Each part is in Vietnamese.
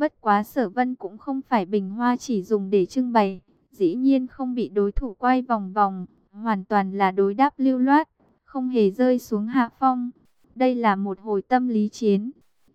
Bất quá sở vân cũng không phải bình hoa chỉ dùng để trưng bày, dĩ nhiên không bị đối thủ quay vòng vòng, hoàn toàn là đối đáp lưu loát, không hề rơi xuống hạ phong. Đây là một hồi tâm lý chiến,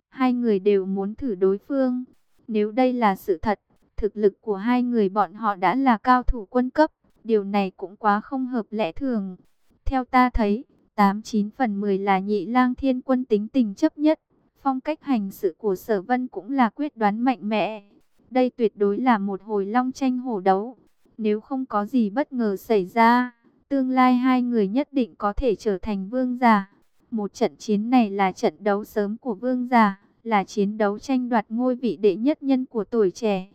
hai người đều muốn thử đối phương. Nếu đây là sự thật, thực lực của hai người bọn họ đã là cao thủ quân cấp, điều này cũng quá không hợp lẽ thường. Theo ta thấy, 89 phần 10 là nhị lang thiên quân tính tình chấp nhất. Phong cách hành sự của sở vân cũng là quyết đoán mạnh mẽ. Đây tuyệt đối là một hồi long tranh hổ đấu. Nếu không có gì bất ngờ xảy ra, tương lai hai người nhất định có thể trở thành vương giả. Một trận chiến này là trận đấu sớm của vương giả, là chiến đấu tranh đoạt ngôi vị đệ nhất nhân của tuổi trẻ.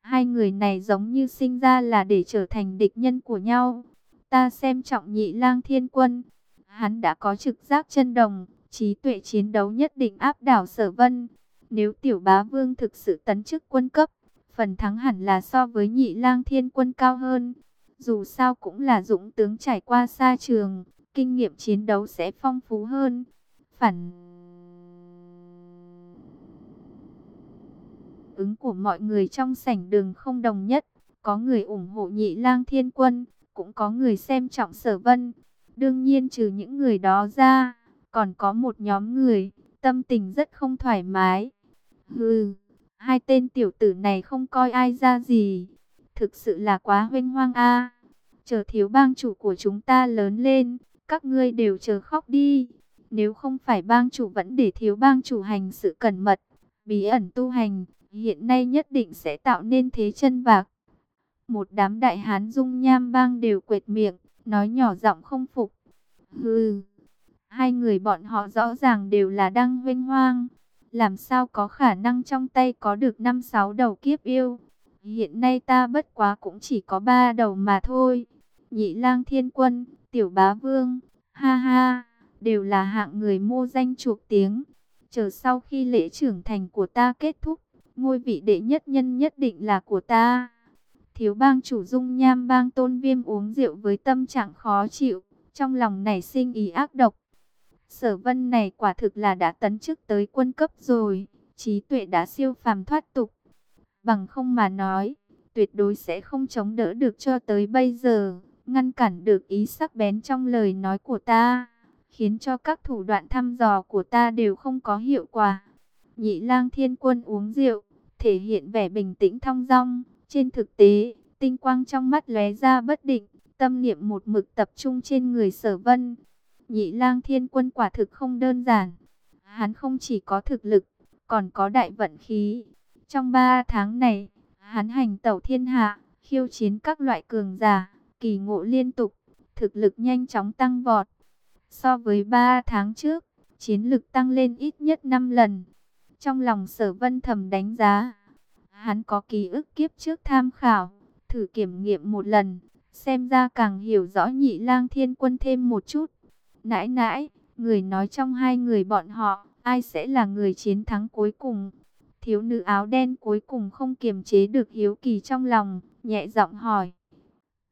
Hai người này giống như sinh ra là để trở thành địch nhân của nhau. Ta xem trọng nhị lang thiên quân. Hắn đã có trực giác chân đồng, trí tuệ chiến đấu nhất định áp đảo sở vân. Nếu tiểu bá vương thực sự tấn chức quân cấp, phần thắng hẳn là so với nhị lang thiên quân cao hơn. Dù sao cũng là dũng tướng trải qua xa trường, kinh nghiệm chiến đấu sẽ phong phú hơn. Phản ứng của mọi người trong sảnh đường không đồng nhất. Có người ủng hộ nhị lang thiên quân, cũng có người xem trọng sở vân. Đương nhiên trừ những người đó ra, còn có một nhóm người, tâm tình rất không thoải mái. Hừ, hai tên tiểu tử này không coi ai ra gì. Thực sự là quá huynh hoang a. Chờ thiếu bang chủ của chúng ta lớn lên, các ngươi đều chờ khóc đi. Nếu không phải bang chủ vẫn để thiếu bang chủ hành sự cẩn mật, bí ẩn tu hành, hiện nay nhất định sẽ tạo nên thế chân vạc. Một đám đại hán dung nham bang đều quệt miệng, nói nhỏ giọng không phục. Hừ, hai người bọn họ rõ ràng đều là đang vinh hoang. Làm sao có khả năng trong tay có được năm sáu đầu kiếp yêu. Hiện nay ta bất quá cũng chỉ có ba đầu mà thôi. Nhị lang thiên quân, tiểu bá vương, ha ha, đều là hạng người mô danh chuộc tiếng. Chờ sau khi lễ trưởng thành của ta kết thúc, ngôi vị đệ nhất nhân nhất định là của ta. Thiếu bang chủ dung nham bang tôn viêm uống rượu với tâm trạng khó chịu, trong lòng nảy sinh ý ác độc. Sở vân này quả thực là đã tấn chức tới quân cấp rồi, trí tuệ đã siêu phàm thoát tục. Bằng không mà nói, tuyệt đối sẽ không chống đỡ được cho tới bây giờ, ngăn cản được ý sắc bén trong lời nói của ta, khiến cho các thủ đoạn thăm dò của ta đều không có hiệu quả. Nhị lang thiên quân uống rượu, thể hiện vẻ bình tĩnh thong dong, trên thực tế, tinh quang trong mắt lóe ra bất định, tâm niệm một mực tập trung trên người sở vân. Nhị lang thiên quân quả thực không đơn giản. Hắn không chỉ có thực lực, còn có đại vận khí. Trong ba tháng này, hắn hành tẩu thiên hạ, khiêu chiến các loại cường giả, kỳ ngộ liên tục, thực lực nhanh chóng tăng vọt. So với ba tháng trước, chiến lực tăng lên ít nhất 5 lần. Trong lòng sở vân thầm đánh giá, hắn có ký ức kiếp trước tham khảo, thử kiểm nghiệm một lần, xem ra càng hiểu rõ nhị lang thiên quân thêm một chút. Nãi nãi, người nói trong hai người bọn họ, ai sẽ là người chiến thắng cuối cùng? Thiếu nữ áo đen cuối cùng không kiềm chế được hiếu kỳ trong lòng, nhẹ giọng hỏi.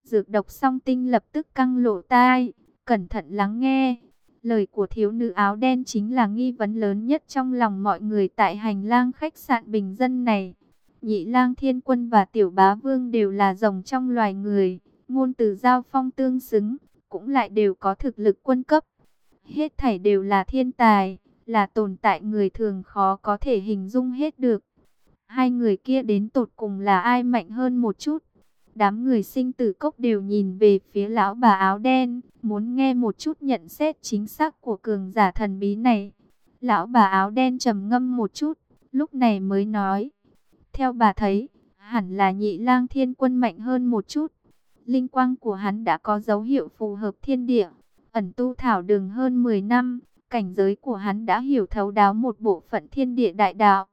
Dược độc song tinh lập tức căng lộ tai, cẩn thận lắng nghe. Lời của thiếu nữ áo đen chính là nghi vấn lớn nhất trong lòng mọi người tại hành lang khách sạn bình dân này. Nhị lang thiên quân và tiểu bá vương đều là rồng trong loài người, ngôn từ giao phong tương xứng, cũng lại đều có thực lực quân cấp. Hết thảy đều là thiên tài, là tồn tại người thường khó có thể hình dung hết được. Hai người kia đến tột cùng là ai mạnh hơn một chút. Đám người sinh tử cốc đều nhìn về phía lão bà áo đen, muốn nghe một chút nhận xét chính xác của cường giả thần bí này. Lão bà áo đen trầm ngâm một chút, lúc này mới nói. Theo bà thấy, hẳn là nhị lang thiên quân mạnh hơn một chút. Linh quang của hắn đã có dấu hiệu phù hợp thiên địa, ẩn tu thảo đường hơn 10 năm, cảnh giới của hắn đã hiểu thấu đáo một bộ phận thiên địa đại đạo.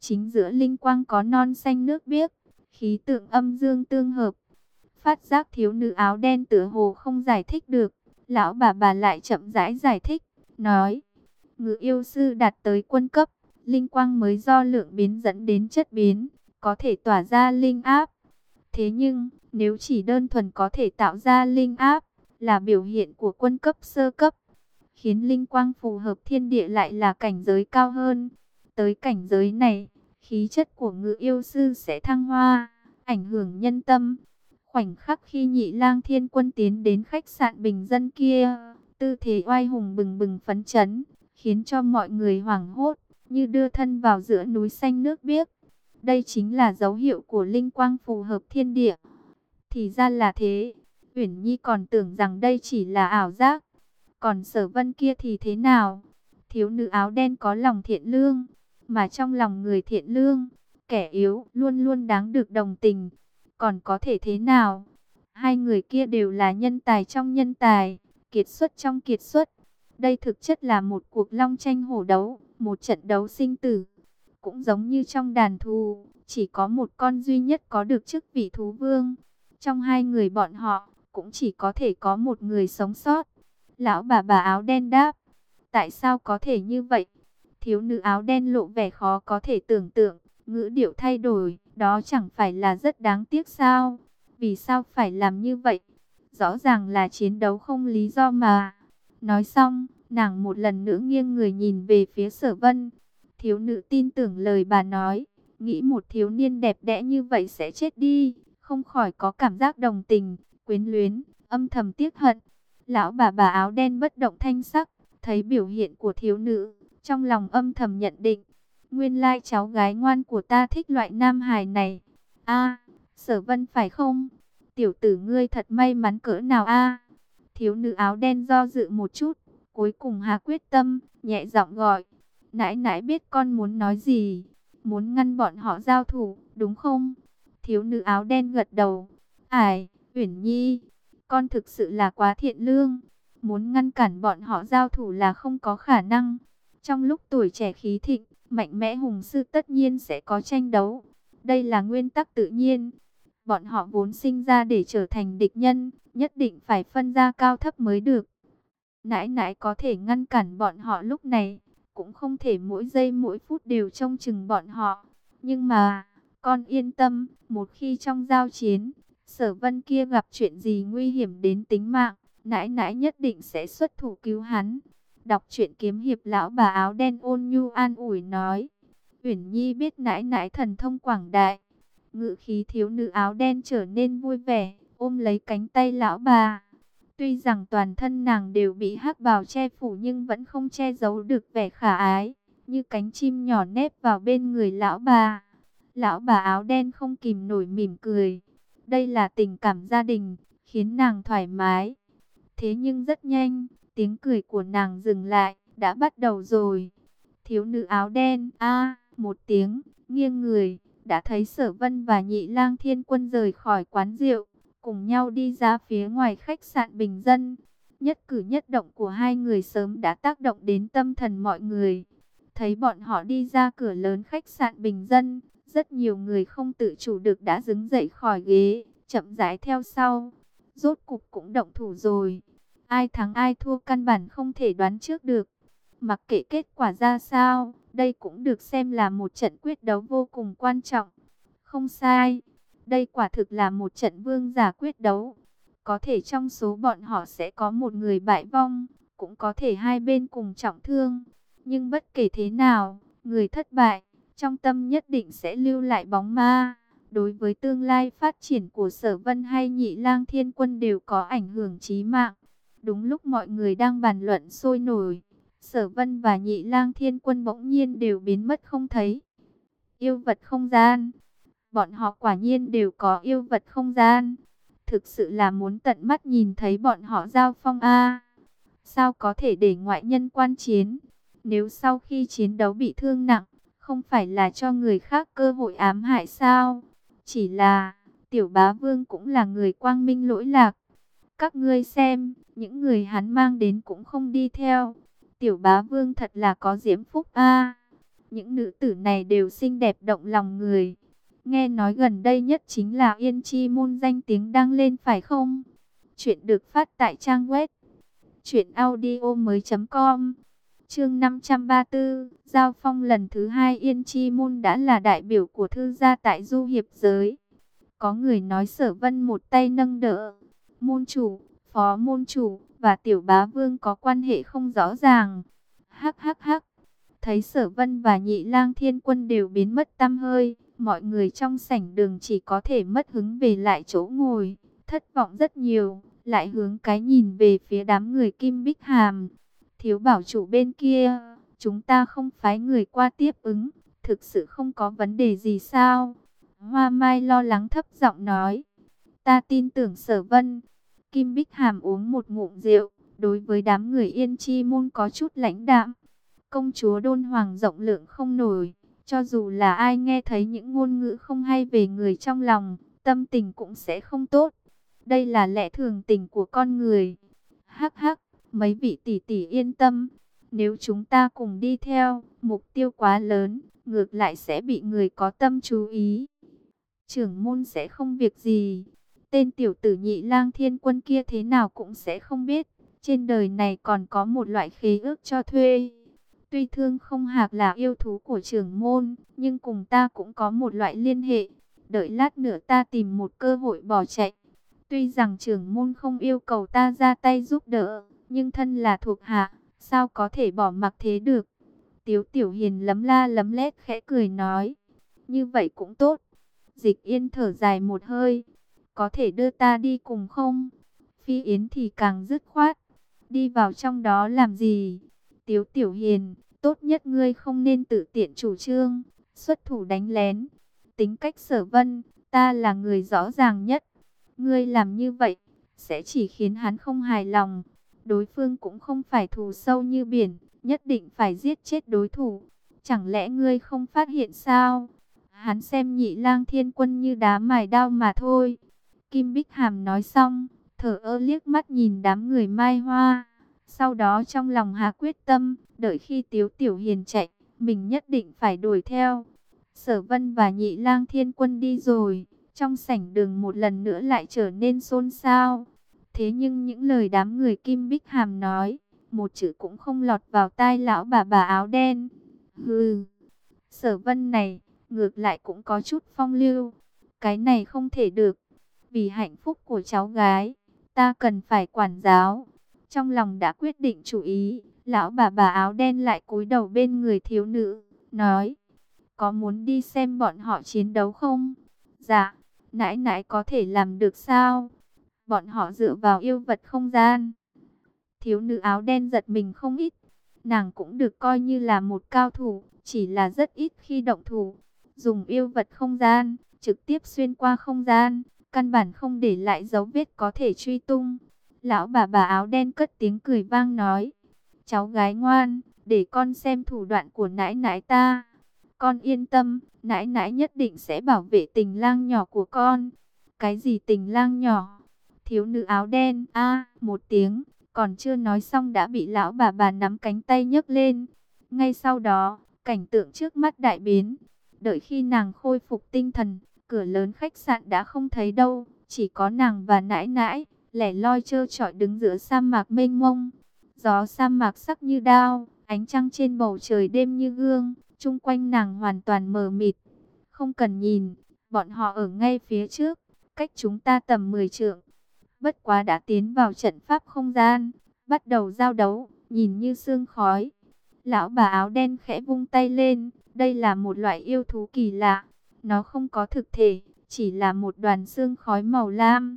Chính giữa linh quang có non xanh nước biếc, khí tượng âm dương tương hợp. Phát giác thiếu nữ áo đen tựa hồ không giải thích được, lão bà bà lại chậm rãi giải thích, nói: "Ngự yêu sư đạt tới quân cấp, linh quang mới do lượng biến dẫn đến chất biến, có thể tỏa ra linh áp. Thế nhưng, nếu chỉ đơn thuần có thể tạo ra linh áp, là biểu hiện của quân cấp sơ cấp, khiến linh quang phù hợp thiên địa lại là cảnh giới cao hơn. Tới cảnh giới này, khí chất của ngự yêu sư sẽ thăng hoa, ảnh hưởng nhân tâm. Khoảnh khắc khi nhị lang thiên quân tiến đến khách sạn bình dân kia, tư thế oai hùng bừng bừng phấn chấn, khiến cho mọi người hoảng hốt, như đưa thân vào giữa núi xanh nước biếc. Đây chính là dấu hiệu của linh quang phù hợp thiên địa. Thì ra là thế, Uyển Nhi còn tưởng rằng đây chỉ là ảo giác. Còn sở vân kia thì thế nào? Thiếu nữ áo đen có lòng thiện lương, mà trong lòng người thiện lương, kẻ yếu luôn luôn đáng được đồng tình. Còn có thể thế nào? Hai người kia đều là nhân tài trong nhân tài, kiệt xuất trong kiệt xuất. Đây thực chất là một cuộc long tranh hổ đấu, một trận đấu sinh tử. Cũng giống như trong đàn thù, chỉ có một con duy nhất có được chức vị thú vương. Trong hai người bọn họ, cũng chỉ có thể có một người sống sót. Lão bà bà áo đen đáp, tại sao có thể như vậy? Thiếu nữ áo đen lộ vẻ khó có thể tưởng tượng, ngữ điệu thay đổi, đó chẳng phải là rất đáng tiếc sao? Vì sao phải làm như vậy? Rõ ràng là chiến đấu không lý do mà. Nói xong, nàng một lần nữa nghiêng người nhìn về phía sở vân. Thiếu nữ tin tưởng lời bà nói, nghĩ một thiếu niên đẹp đẽ như vậy sẽ chết đi, không khỏi có cảm giác đồng tình, quyến luyến, âm thầm tiếc hận. Lão bà bà áo đen bất động thanh sắc, thấy biểu hiện của thiếu nữ, trong lòng âm thầm nhận định, nguyên lai cháu gái ngoan của ta thích loại nam hài này. A, Sở Vân phải không? Tiểu tử ngươi thật may mắn cỡ nào a? Thiếu nữ áo đen do dự một chút, cuối cùng hạ quyết tâm, nhẹ giọng gọi, "Nãi nãi biết con muốn nói gì, muốn ngăn bọn họ giao thủ, đúng không?" Thiếu nữ áo đen gật đầu, "Ải, Uyển Nhi, con thực sự là quá thiện lương, muốn ngăn cản bọn họ giao thủ là không có khả năng." Trong lúc tuổi trẻ khí thịnh, mạnh mẽ hùng sư tất nhiên sẽ có tranh đấu. Đây là nguyên tắc tự nhiên. Bọn họ vốn sinh ra để trở thành địch nhân, nhất định phải phân ra cao thấp mới được. Nãi nãi có thể ngăn cản bọn họ lúc này, cũng không thể mỗi giây mỗi phút đều trông chừng bọn họ. Nhưng mà, con yên tâm, một khi trong giao chiến, sở vân kia gặp chuyện gì nguy hiểm đến tính mạng, nãi nãi nhất định sẽ xuất thủ cứu hắn. Đọc truyện kiếm hiệp lão bà áo đen ôn nhu an ủi nói. Uyển Nhi biết nãi nãi thần thông quảng đại. Ngự khí thiếu nữ áo đen trở nên vui vẻ, ôm lấy cánh tay lão bà. Tuy rằng toàn thân nàng đều bị hắc bào che phủ nhưng vẫn không che giấu được vẻ khả ái, như cánh chim nhỏ nép vào bên người lão bà. Lão bà áo đen không kìm nổi mỉm cười. Đây là tình cảm gia đình, khiến nàng thoải mái. Thế nhưng rất nhanh, Tiếng cười của nàng dừng lại, đã bắt đầu rồi. Thiếu nữ áo đen, a một tiếng, nghiêng người, đã thấy sở vân và nhị lang thiên quân rời khỏi quán rượu, cùng nhau đi ra phía ngoài khách sạn bình dân. Nhất cử nhất động của hai người sớm đã tác động đến tâm thần mọi người. Thấy bọn họ đi ra cửa lớn khách sạn bình dân, rất nhiều người không tự chủ được đã đứng dậy khỏi ghế, chậm rãi theo sau. Rốt cục cũng động thủ rồi. Ai thắng ai thua căn bản không thể đoán trước được. Mặc kệ kết quả ra sao, đây cũng được xem là một trận quyết đấu vô cùng quan trọng. Không sai, đây quả thực là một trận vương giả quyết đấu. Có thể trong số bọn họ sẽ có một người bại vong, cũng có thể hai bên cùng trọng thương. Nhưng bất kể thế nào, người thất bại, trong tâm nhất định sẽ lưu lại bóng ma. Đối với tương lai phát triển của sở vân hay nhị lang thiên quân đều có ảnh hưởng chí mạng. Đúng lúc mọi người đang bàn luận sôi nổi, Sở Vân và Nhị Lang Thiên Quân bỗng nhiên đều biến mất không thấy. Yêu vật không gian. Bọn họ quả nhiên đều có yêu vật không gian. Thực sự là muốn tận mắt nhìn thấy bọn họ giao phong a. sao có thể để ngoại nhân quan chiến? Nếu sau khi chiến đấu bị thương nặng, không phải là cho người khác cơ hội ám hại sao? Chỉ là, tiểu bá vương cũng là người quang minh lỗi lạc. Các ngươi xem, những người hắn mang đến cũng không đi theo. Tiểu bá vương thật là có diễm phúc a. những nữ tử này đều xinh đẹp động lòng người. Nghe nói gần đây nhất chính là Yên Chi môn danh tiếng đang lên phải không? Chuyện được phát tại trang web truyệnaudiomoi.com. Chương 534, giao phong lần thứ hai Yên Chi môn đã là đại biểu của thư gia tại du hiệp giới. Có người nói Sở Vân một tay nâng đỡ, môn chủ, phó môn chủ và tiểu bá vương có quan hệ không rõ ràng. Hắc hắc hắc, Thấy sở vân và nhị lang thiên quân đều biến mất tăm hơi, mọi người trong sảnh đường chỉ có thể mất hứng về lại chỗ ngồi, thất vọng rất nhiều, lại hướng cái nhìn về phía đám người Kim Bích Hàm. Thiếu bảo chủ bên kia, chúng ta không phái người qua tiếp ứng, thực sự không có vấn đề gì sao? Hoa Mai lo lắng thấp giọng nói, ta tin tưởng sở vân. Kim Bích Hàm uống một ngụm rượu, đối với đám người yên chi môn có chút lãnh đạm. Công chúa đôn hoàng rộng lượng không nổi, cho dù là ai nghe thấy những ngôn ngữ không hay về người trong lòng, tâm tình cũng sẽ không tốt. Đây là lẽ thường tình của con người. Hắc hắc, mấy vị tỷ tỷ yên tâm, nếu chúng ta cùng đi theo, mục tiêu quá lớn, ngược lại sẽ bị người có tâm chú ý. Trưởng môn sẽ không việc gì. Tên tiểu tử nhị lang thiên quân kia thế nào cũng sẽ không biết. Trên đời này còn có một loại khế ước cho thuê. Tuy thương không hạc là yêu thú của trưởng môn, nhưng cùng ta cũng có một loại liên hệ. Đợi lát nữa ta tìm một cơ hội bỏ chạy. Tuy rằng trưởng môn không yêu cầu ta ra tay giúp đỡ, nhưng thân là thuộc hạ, sao có thể bỏ mặc thế được. Tiếu tiểu hiền lấm la lấm lét khẽ cười nói, như vậy cũng tốt. Dịch yên thở dài một hơi, có thể đưa ta đi cùng không? Phi Yến thì càng dứt khoát, đi vào trong đó làm gì? Tiếu Tiểu Hiền, tốt nhất ngươi không nên tự tiện chủ trương, xuất thủ đánh lén. Tính cách sở vân, ta là người rõ ràng nhất. Ngươi làm như vậy, sẽ chỉ khiến hắn không hài lòng. Đối phương cũng không phải thù sâu như biển, nhất định phải giết chết đối thủ. Chẳng lẽ ngươi không phát hiện sao? Hắn xem nhị lang thiên quân như đá mài đao mà thôi. Kim Bích Hàm nói xong, thở ơ liếc mắt nhìn đám người mai hoa. Sau đó trong lòng hà quyết tâm, đợi khi Tiếu Tiểu Hiền chạy, mình nhất định phải đuổi theo. Sở Vân và Nhị Lang Thiên Quân đi rồi, trong sảnh đường một lần nữa lại trở nên xôn xao. Thế nhưng những lời đám người Kim Bích Hàm nói, một chữ cũng không lọt vào tai lão bà bà áo đen. Hừ, Sở Vân này, ngược lại cũng có chút phong lưu. Cái này không thể được, vì hạnh phúc của cháu gái, ta cần phải quản giáo. Trong lòng đã quyết định chủ ý, lão bà bà áo đen lại cúi đầu bên người thiếu nữ, nói, có muốn đi xem bọn họ chiến đấu không? Dạ, nãi nãi có thể làm được sao? Bọn họ dựa vào yêu vật không gian. Thiếu nữ áo đen giật mình không ít, nàng cũng được coi như là một cao thủ, chỉ là rất ít khi động thủ. Dùng yêu vật không gian, trực tiếp xuyên qua không gian, căn bản không để lại dấu vết có thể truy tung. Lão bà bà áo đen cất tiếng cười vang nói, cháu gái ngoan, để con xem thủ đoạn của nãi nãi ta. Con yên tâm, nãi nãi nhất định sẽ bảo vệ tình lang nhỏ của con. Cái gì tình lang nhỏ? Thiếu nữ áo đen, a một tiếng, còn chưa nói xong đã bị lão bà bà nắm cánh tay nhấc lên. Ngay sau đó, cảnh tượng trước mắt đại biến. Đợi khi nàng khôi phục tinh thần, cửa lớn khách sạn đã không thấy đâu, chỉ có nàng và nãi nãi lẻ loi trơ trọi đứng giữa sa mạc mênh mông. Gió sa mạc sắc như đao, ánh trăng trên bầu trời đêm như gương, chung quanh nàng hoàn toàn mờ mịt. Không cần nhìn, bọn họ ở ngay phía trước, cách chúng ta tầm 10 trượng. Bất quá đã tiến vào trận pháp không gian, bắt đầu giao đấu, nhìn như sương khói. Lão bà áo đen khẽ vung tay lên, đây là một loại yêu thú kỳ lạ. Nó không có thực thể, chỉ là một đoàn xương khói màu lam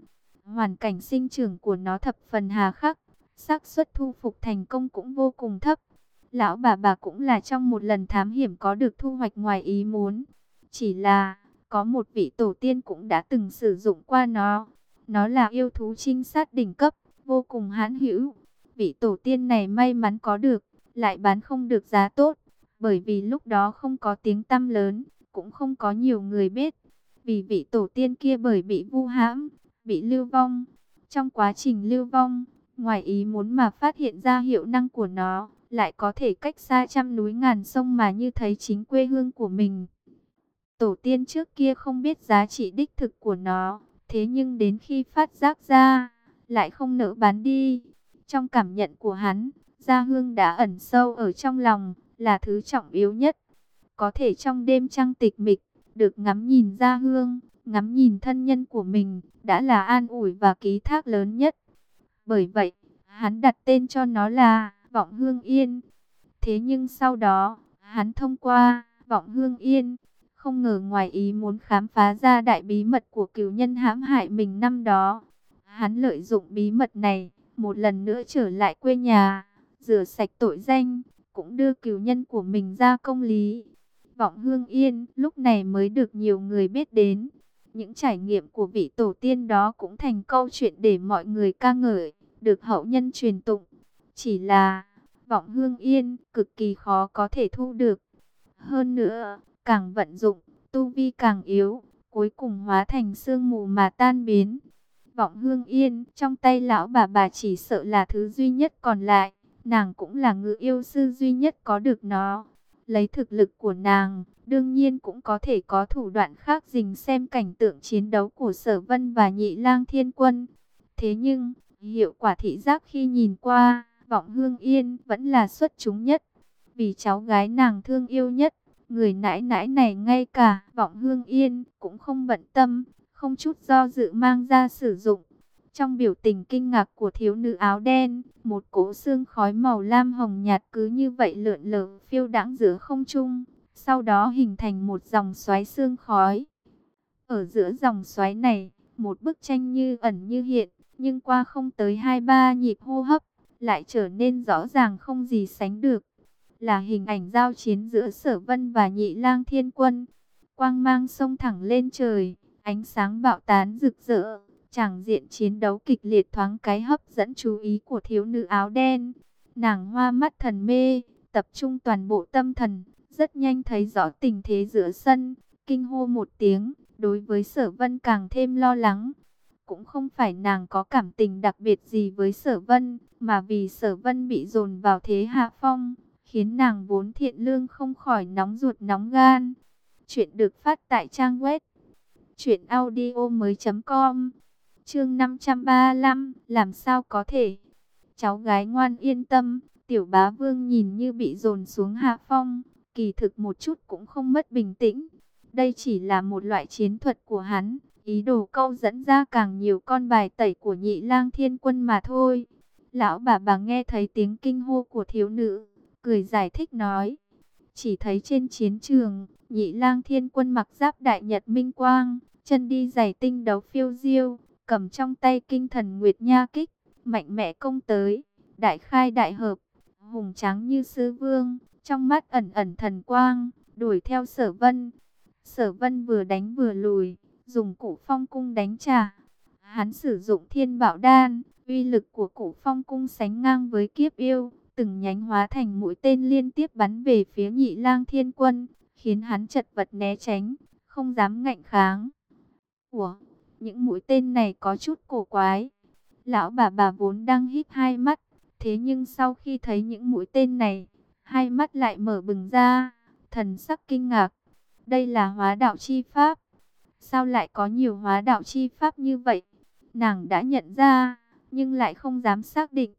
hoàn cảnh sinh trưởng của nó thập phần hà khắc, xác suất thu phục thành công cũng vô cùng thấp. Lão bà bà cũng là trong một lần thám hiểm có được thu hoạch ngoài ý muốn. Chỉ là, có một vị tổ tiên cũng đã từng sử dụng qua nó. Nó là yêu thú trinh sát đỉnh cấp, vô cùng hãn hữu. Vị tổ tiên này may mắn có được, lại bán không được giá tốt. Bởi vì lúc đó không có tiếng tăm lớn, cũng không có nhiều người biết. Vì vị tổ tiên kia bởi bị vu hãm, bị lưu vong. Trong quá trình lưu vong, ngoài ý muốn mà phát hiện ra hiệu năng của nó, lại có thể cách xa trăm núi ngàn sông mà như thấy chính quê hương của mình. Tổ tiên trước kia không biết giá trị đích thực của nó, thế nhưng đến khi phát giác ra, lại không nỡ bán đi. Trong cảm nhận của hắn, gia hương đã ẩn sâu ở trong lòng, là thứ trọng yếu nhất. Có thể trong đêm trăng tịch mịch, được ngắm nhìn gia hương, ngắm nhìn thân nhân của mình, đã là an ủi và ký thác lớn nhất. Bởi vậy, hắn đặt tên cho nó là Vọng Hương Yên. Thế nhưng sau đó, Hắn thông qua, vọng hương yên, không ngờ ngoài ý muốn khám phá ra đại bí mật của cửu nhân hãm hại mình năm đó. Hắn lợi dụng bí mật này, một lần nữa trở lại quê nhà, rửa sạch tội danh, cũng đưa cửu nhân của mình ra công lý. Vọng hương yên lúc này mới được nhiều người biết đến. Những trải nghiệm của vị tổ tiên đó cũng thành câu chuyện để mọi người ca ngợi, được hậu nhân truyền tụng. Chỉ là, vọng hương yên cực kỳ khó có thể thu được. Hơn nữa, càng vận dụng, tu vi càng yếu, cuối cùng hóa thành sương mù mà tan biến. Vọng hương yên, trong tay lão bà bà chỉ sợ là thứ duy nhất còn lại, nàng cũng là ngự yêu sư duy nhất có được nó. Lấy thực lực của nàng, đương nhiên cũng có thể có thủ đoạn khác dình xem cảnh tượng chiến đấu của sở vân và nhị lang thiên quân. Thế nhưng, hiệu quả thị giác khi nhìn qua, vọng hương yên vẫn là xuất chúng nhất. Vì cháu gái nàng thương yêu nhất, người nãi nãi này ngay cả vọng hương yên cũng không bận tâm, không chút do dự mang ra sử dụng. Trong biểu tình kinh ngạc của thiếu nữ áo đen, một cỗ xương khói màu lam hồng nhạt cứ như vậy lượn lờ phiêu đãng giữa không trung, sau đó hình thành một dòng xoáy xương khói. Ở giữa dòng xoáy này, một bức tranh như ẩn như hiện, nhưng qua không tới hai ba nhịp hô hấp, lại trở nên rõ ràng không gì sánh được. Là hình ảnh giao chiến giữa sở vân và nhị lang thiên quân. Quang mang sông thẳng lên trời, ánh sáng bạo tán rực rỡ. Chẳng diện chiến đấu kịch liệt thoáng cái hấp dẫn chú ý của thiếu nữ áo đen. Nàng hoa mắt thần mê, tập trung toàn bộ tâm thần, rất nhanh thấy rõ tình thế giữa sân, kinh hô một tiếng, đối với sở vân càng thêm lo lắng. Cũng không phải nàng có cảm tình đặc biệt gì với sở vân, mà vì sở vân bị dồn vào thế hạ phong, khiến nàng vốn thiện lương không khỏi nóng ruột nóng gan. Chuyện được phát tại trang web chuyện audio mới.com Chương 535, làm sao có thể? Cháu gái ngoan yên tâm, tiểu bá vương nhìn như bị dồn xuống hạ phong, kỳ thực một chút cũng không mất bình tĩnh. Đây chỉ là một loại chiến thuật của hắn, ý đồ câu dẫn ra càng nhiều con bài tẩy của nhị lang thiên quân mà thôi. Lão bà bà nghe thấy tiếng kinh hô của thiếu nữ, cười giải thích nói. Chỉ thấy trên chiến trường, nhị lang thiên quân mặc giáp đại nhật minh quang, chân đi giày tinh đấu phiêu diêu, cầm trong tay kinh thần Nguyệt Nha kích, mạnh mẽ công tới, đại khai đại hợp, hùng trắng như sư vương, trong mắt ẩn ẩn thần quang, đuổi theo sở vân. Sở vân vừa đánh vừa lùi, dùng cụ phong cung đánh trả. Hắn sử dụng thiên bảo đan, uy lực của cụ phong cung sánh ngang với kiếp yêu, từng nhánh hóa thành mũi tên liên tiếp bắn về phía nhị lang thiên quân, khiến hắn chật vật né tránh, không dám ngạnh kháng. Ủa, những mũi tên này có chút cổ quái. Lão bà bà vốn đang híp hai mắt, thế nhưng sau khi thấy những mũi tên này, hai mắt lại mở bừng ra, thần sắc kinh ngạc. Đây là hóa đạo chi pháp. Sao lại có nhiều hóa đạo chi pháp như vậy? Nàng đã nhận ra, nhưng lại không dám xác định.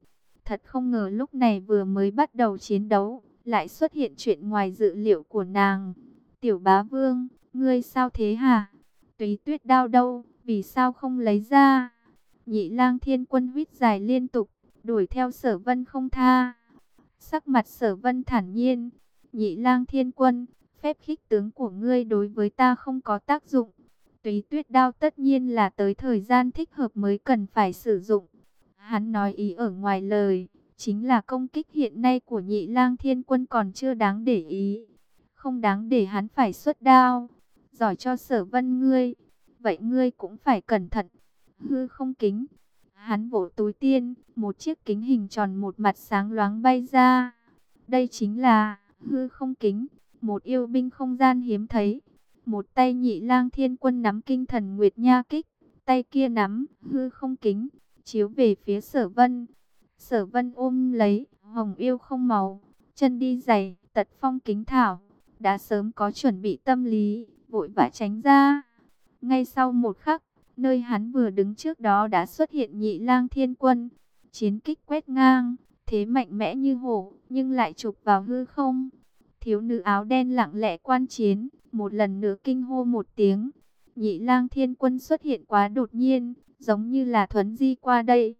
Thật không ngờ lúc này vừa mới bắt đầu chiến đấu, lại xuất hiện chuyện ngoài dự liệu của nàng. Tiểu bá vương, ngươi sao thế hả? Túy tuyết đao đâu? Vì sao không lấy ra? Nhị lang thiên quân huyết dài liên tục, đuổi theo sở vân không tha. Sắc mặt sở vân thản nhiên, nhị lang thiên quân, phép khích tướng của ngươi đối với ta không có tác dụng. tùy tuyết đao tất nhiên là tới thời gian thích hợp mới cần phải sử dụng. Hắn nói ý ở ngoài lời, chính là công kích hiện nay của nhị lang thiên quân còn chưa đáng để ý. Không đáng để hắn phải xuất đao. Giỏi cho sở vân ngươi, vậy ngươi cũng phải cẩn thận. Hư không kính. Hắn vỗ túi tiên, một chiếc kính hình tròn một mặt sáng loáng bay ra. Đây chính là hư không kính, một yêu binh không gian hiếm thấy. Một tay nhị lang thiên quân nắm kinh thần Nguyệt Nha kích, tay kia nắm hư không kính, chiếu về phía sở vân. Sở vân ôm lấy, hồng yêu không màu, chân đi giày, tật phong kính thảo. Đã sớm có chuẩn bị tâm lý, vội vã tránh ra. Ngay sau một khắc, nơi hắn vừa đứng trước đó đã xuất hiện nhị lang thiên quân. Chiến kích quét ngang, thế mạnh mẽ như hổ, nhưng lại chụp vào hư không. Thiếu nữ áo đen lặng lẽ quan chiến, một lần nữa kinh hô một tiếng. Nhị lang thiên quân xuất hiện quá đột nhiên, giống như là thuấn di qua đây.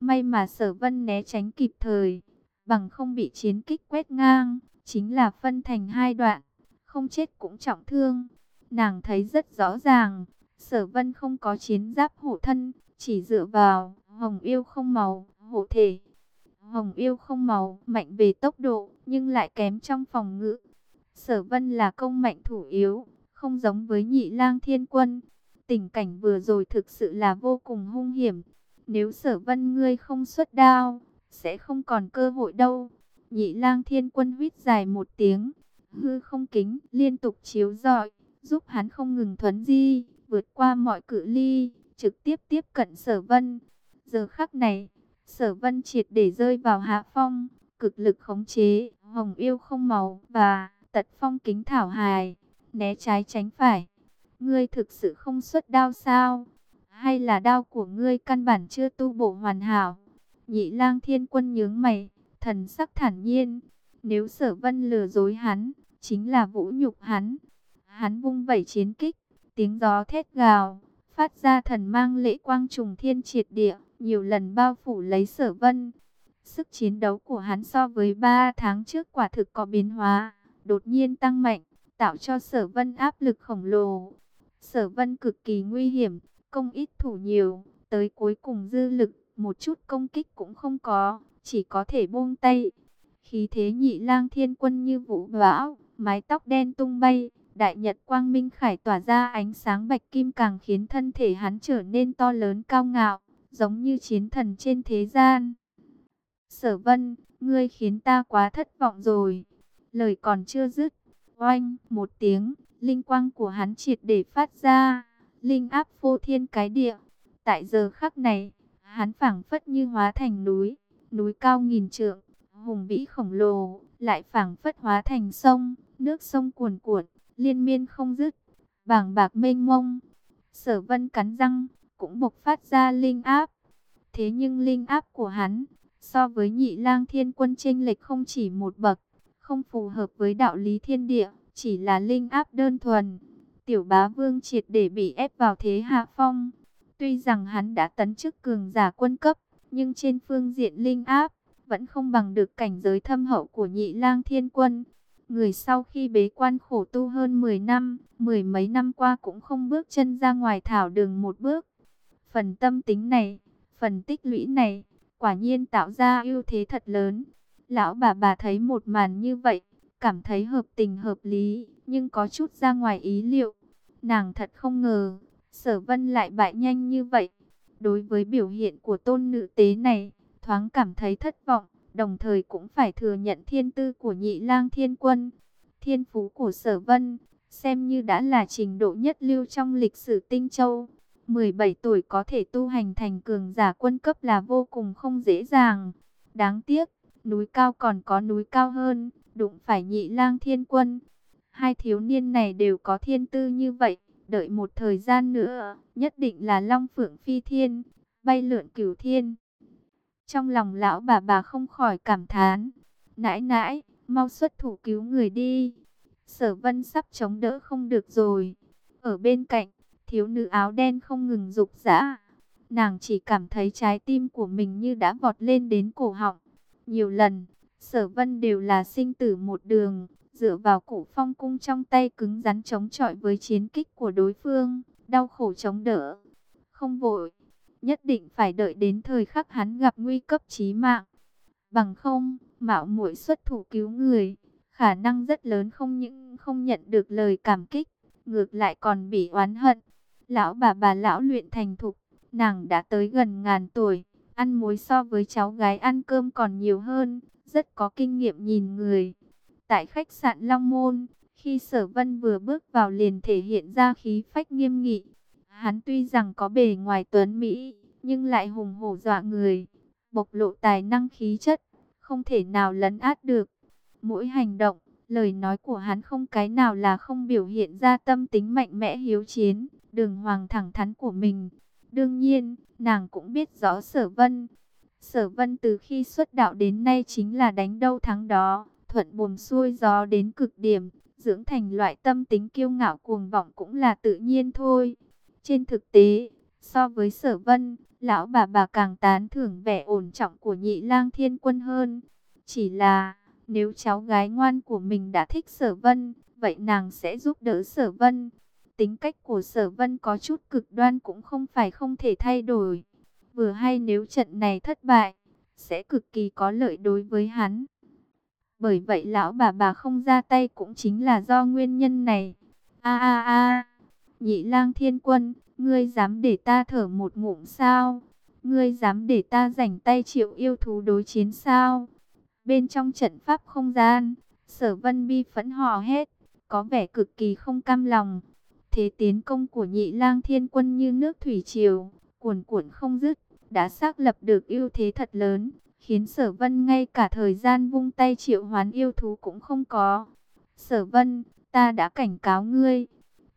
May mà sở vân né tránh kịp thời, bằng không bị chiến kích quét ngang, chính là phân thành hai đoạn, không chết cũng trọng thương. Nàng thấy rất rõ ràng, sở vân không có chiến giáp hộ thân, chỉ dựa vào hồng yêu không màu, hộ thể. Hồng yêu không màu, mạnh về tốc độ, nhưng lại kém trong phòng ngự. Sở vân là công mạnh thủ yếu, không giống với nhị lang thiên quân. Tình cảnh vừa rồi thực sự là vô cùng hung hiểm. Nếu sở vân ngươi không xuất đao, sẽ không còn cơ hội đâu. Nhị lang thiên quân huyết dài một tiếng, hư không kính liên tục chiếu rọi, giúp hắn không ngừng thuấn di, vượt qua mọi cự ly, trực tiếp tiếp cận sở vân. Giờ khắc này, sở vân triệt để rơi vào hạ phong, cực lực khống chế, hồng yêu không màu và tật phong kính thảo hài, né trái tránh phải. Ngươi thực sự không xuất đao sao? Hay là đao của ngươi căn bản chưa tu bổ hoàn hảo? Nhị lang thiên quân nhướng mày, thần sắc thản nhiên. Nếu sở vân lừa dối hắn, chính là vũ nhục hắn. Hắn vung vẩy chiến kích, tiếng gió thét gào, phát ra thần mang lễ quang trùng thiên triệt địa, nhiều lần bao phủ lấy sở vân. Sức chiến đấu của hắn so với 3 tháng trước quả thực có biến hóa, đột nhiên tăng mạnh, tạo cho sở vân áp lực khổng lồ. Sở vân cực kỳ nguy hiểm, công ít thủ nhiều, tới cuối cùng dư lực, một chút công kích cũng không có, chỉ có thể buông tay. Khí thế nhị lang thiên quân như vũ bão, mái tóc đen tung bay, đại nhật quang minh khải tỏa ra ánh sáng bạch kim càng khiến thân thể hắn trở nên to lớn cao ngạo, giống như chiến thần trên thế gian. Sở vân, ngươi khiến ta quá thất vọng rồi. Lời còn chưa dứt, oanh, một tiếng, linh quang của hắn triệt để phát ra, linh áp phô thiên cái địa. Tại giờ khắc này, hắn phảng phất như hóa thành núi, núi cao nghìn trượng, hùng vĩ khổng lồ, lại phảng phất hóa thành sông, nước sông cuồn cuộn, liên miên không dứt, bảng bạc mênh mông. Sở vân cắn răng, cũng bộc phát ra linh áp. Thế nhưng linh áp của hắn, so với nhị lang thiên quân chênh lệch không chỉ một bậc, không phù hợp với đạo lý thiên địa, chỉ là linh áp đơn thuần. Tiểu bá vương triệt để bị ép vào thế hạ phong. Tuy rằng hắn đã tấn chức cường giả quân cấp, nhưng trên phương diện linh áp, vẫn không bằng được cảnh giới thâm hậu của nhị lang thiên quân. Người sau khi bế quan khổ tu hơn 10 năm, mười mấy năm qua cũng không bước chân ra ngoài thảo đường một bước. Phần tâm tính này, phần tích lũy này, quả nhiên tạo ra ưu thế thật lớn. Lão bà bà thấy một màn như vậy, cảm thấy hợp tình hợp lý, nhưng có chút ra ngoài ý liệu. Nàng thật không ngờ, sở vân lại bại nhanh như vậy. Đối với biểu hiện của tôn nữ tế này, thoáng cảm thấy thất vọng, đồng thời cũng phải thừa nhận thiên tư của nhị lang thiên quân. Thiên phú của sở vân, xem như đã là trình độ nhất lưu trong lịch sử tinh châu. 17 tuổi có thể tu hành thành cường giả quân cấp là vô cùng không dễ dàng. Đáng tiếc, núi cao còn có núi cao hơn, đụng phải nhị lang thiên quân. Hai thiếu niên này đều có thiên tư như vậy, đợi một thời gian nữa, nhất định là Long Phượng Phi Thiên, bay lượn cửu thiên. Trong lòng lão bà bà không khỏi cảm thán, nãi nãi, mau xuất thủ cứu người đi. Sở vân sắp chống đỡ không được rồi. Ở bên cạnh, thiếu nữ áo đen không ngừng rục rã. Nàng chỉ cảm thấy trái tim của mình như đã vọt lên đến cổ họng. Nhiều lần, sở vân đều là sinh tử một đường, dựa vào cổ phong cung trong tay cứng rắn chống chọi với chiến kích của đối phương, đau khổ chống đỡ. Không vội, nhất định phải đợi đến thời khắc hắn gặp nguy cấp chí mạng. Bằng không, mạo muội xuất thủ cứu người, khả năng rất lớn không những không nhận được lời cảm kích, ngược lại còn bị oán hận. Lão bà bà lão luyện thành thục, nàng đã tới gần ngàn tuổi, ăn muối so với cháu gái ăn cơm còn nhiều hơn, rất có kinh nghiệm nhìn người. Tại khách sạn Long Môn, khi Sở Vân vừa bước vào liền thể hiện ra khí phách nghiêm nghị. Hắn tuy rằng có bề ngoài tuấn mỹ, nhưng lại hùng hổ dọa người, bộc lộ tài năng khí chất, không thể nào lấn át được. Mỗi hành động, lời nói của hắn không cái nào là không biểu hiện ra tâm tính mạnh mẽ hiếu chiến, đường hoàng thẳng thắn của mình. Đương nhiên, nàng cũng biết rõ sở vân. Sở vân từ khi xuất đạo đến nay chính là đánh đâu thắng đó, thuận buồm xuôi gió đến cực điểm, dưỡng thành loại tâm tính kiêu ngạo cuồng vọng cũng là tự nhiên thôi. Trên thực tế, so với sở vân, lão bà bà càng tán thưởng vẻ ổn trọng của nhị lang thiên quân hơn. Chỉ là, Nếu cháu gái ngoan của mình đã thích sở vân, vậy nàng sẽ giúp đỡ sở vân. Tính cách của sở vân có chút cực đoan cũng không phải không thể thay đổi. Vừa hay nếu trận này thất bại, sẽ cực kỳ có lợi đối với hắn. Bởi vậy lão bà bà không ra tay cũng chính là do nguyên nhân này. A a a, nhị lang thiên quân, ngươi dám để ta thở một ngụm sao? Ngươi dám để ta rảnh tay chịu yêu thú đối chiến sao? Bên trong trận pháp không gian, sở vân bi phẫn hò hét, có vẻ cực kỳ không cam lòng. Thế tiến công của nhị lang thiên quân như nước thủy triều, cuồn cuộn không dứt, đã xác lập được ưu thế thật lớn, khiến sở vân ngay cả thời gian vung tay triệu hoán yêu thú cũng không có. Sở vân, ta đã cảnh cáo ngươi,